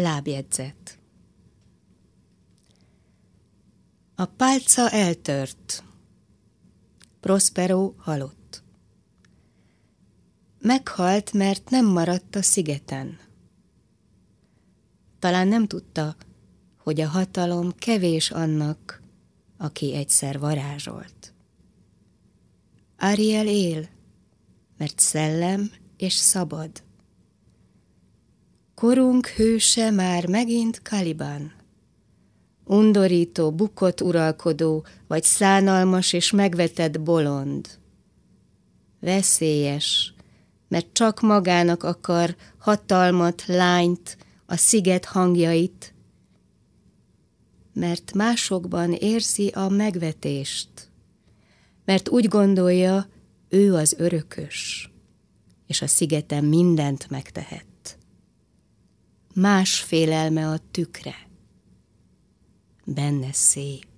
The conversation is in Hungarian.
Lábjegyzet A pálca eltört. Prospero halott. Meghalt, mert nem maradt a szigeten. Talán nem tudta, hogy a hatalom kevés annak, aki egyszer varázsolt. Ariel él, mert szellem és szabad. Korunk hőse már megint Kaliban. Undorító, bukott uralkodó, vagy szánalmas és megvetett bolond. Veszélyes, mert csak magának akar hatalmat, lányt, a sziget hangjait, mert másokban érzi a megvetést, mert úgy gondolja, ő az örökös, és a szigeten mindent megtehet. Más félelme a tükre, benne szép.